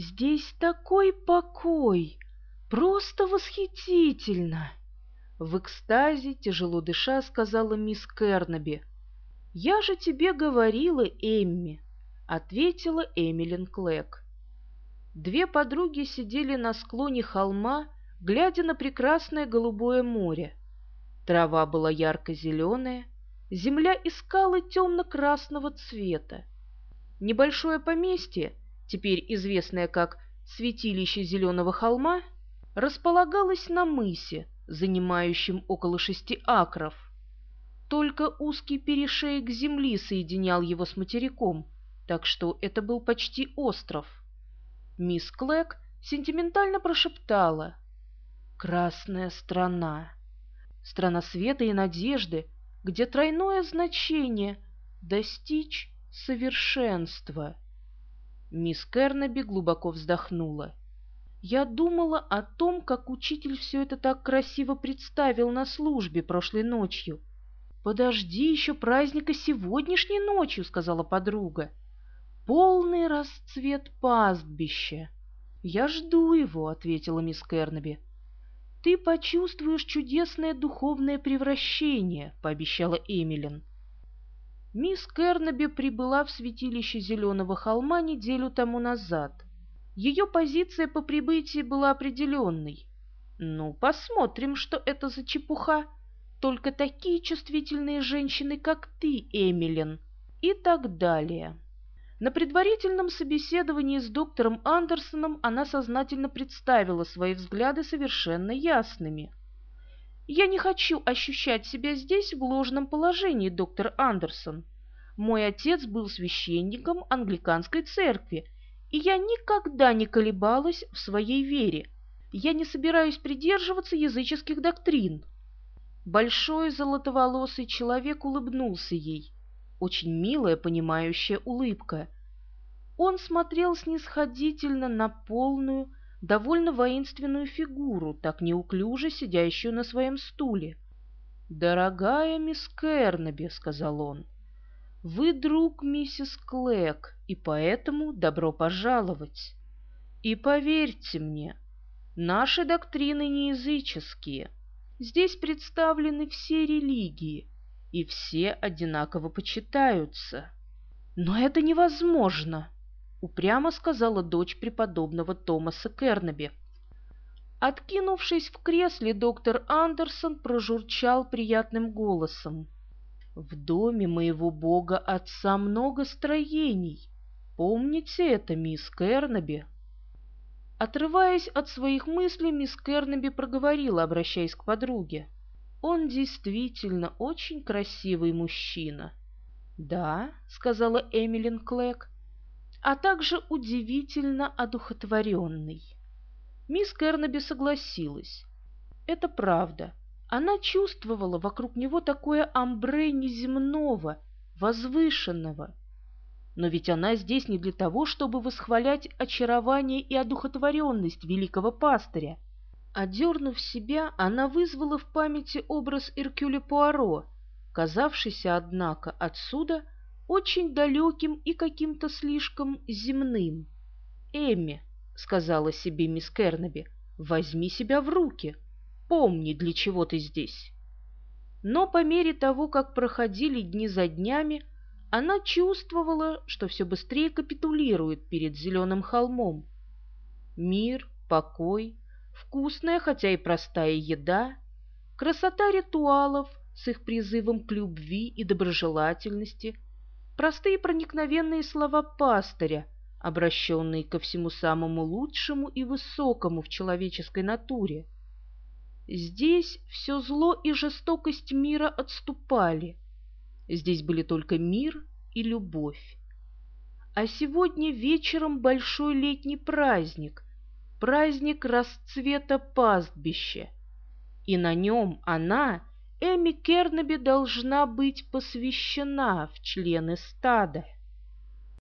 «Здесь такой покой! Просто восхитительно!» В экстазе, тяжело дыша, сказала мисс Кернеби. «Я же тебе говорила, Эмми!» — ответила Эмилин Клэк. Две подруги сидели на склоне холма, глядя на прекрасное голубое море. Трава была ярко-зеленая, земля искала темно-красного цвета. Небольшое поместье, теперь известное как «Святилище Зеленого холма», располагалось на мысе, занимающем около шести акров. Только узкий перешеек земли соединял его с материком, так что это был почти остров. Мисс Клэк сентиментально прошептала «Красная страна, страна света и надежды, где тройное значение — достичь совершенства. Мисс Кернеби глубоко вздохнула. Я думала о том, как учитель все это так красиво представил на службе прошлой ночью. «Подожди еще праздника сегодняшней ночью», — сказала подруга. «Полный расцвет пастбища». «Я жду его», — ответила мисс Кернеби. «Ты почувствуешь чудесное духовное превращение», — пообещала Эмилин. Мисс Кернеби прибыла в святилище Зеленого холма неделю тому назад. Ее позиция по прибытии была определенной. Ну, посмотрим, что это за чепуха. Только такие чувствительные женщины, как ты, Эмилин. И так далее. На предварительном собеседовании с доктором Андерсоном она сознательно представила свои взгляды совершенно ясными. Я не хочу ощущать себя здесь в ложном положении, доктор Андерсон. Мой отец был священником англиканской церкви, и я никогда не колебалась в своей вере. Я не собираюсь придерживаться языческих доктрин. Большой золотоволосый человек улыбнулся ей. Очень милая, понимающая улыбка. Он смотрел снисходительно на полную, довольно воинственную фигуру, так неуклюже сидящую на своем стуле. «Дорогая мисс Кернеби», — сказал он, — «вы друг миссис Клэк, и поэтому добро пожаловать. И поверьте мне, наши доктрины не языческие. Здесь представлены все религии, и все одинаково почитаются». «Но это невозможно!» — упрямо сказала дочь преподобного Томаса Кернеби. Откинувшись в кресле, доктор Андерсон прожурчал приятным голосом. «В доме моего бога отца много строений. Помните это, мисс Кернеби?» Отрываясь от своих мыслей, мисс Кернеби проговорила, обращаясь к подруге. «Он действительно очень красивый мужчина». «Да», — сказала Эмилин Клэк, а также удивительно одухотворенный. Мисс Кернеби согласилась. Это правда. Она чувствовала вокруг него такое амбре неземного, возвышенного. Но ведь она здесь не для того, чтобы восхвалять очарование и одухотворенность великого пастыря. Одернув себя, она вызвала в памяти образ Иркюля Пуаро, казавшийся, однако, отсюда – очень далеким и каким-то слишком земным. «Эмми», — сказала себе мисс Кернеби, — «возьми себя в руки. Помни, для чего ты здесь». Но по мере того, как проходили дни за днями, она чувствовала, что все быстрее капитулирует перед зеленым холмом. Мир, покой, вкусная, хотя и простая еда, красота ритуалов с их призывом к любви и доброжелательности — простые проникновенные слова пастыря, обращенные ко всему самому лучшему и высокому в человеческой натуре. Здесь все зло и жестокость мира отступали. Здесь были только мир и любовь. А сегодня вечером большой летний праздник, праздник расцвета пастбища. И на нем она, Эми Кернеби должна быть посвящена в члены стада.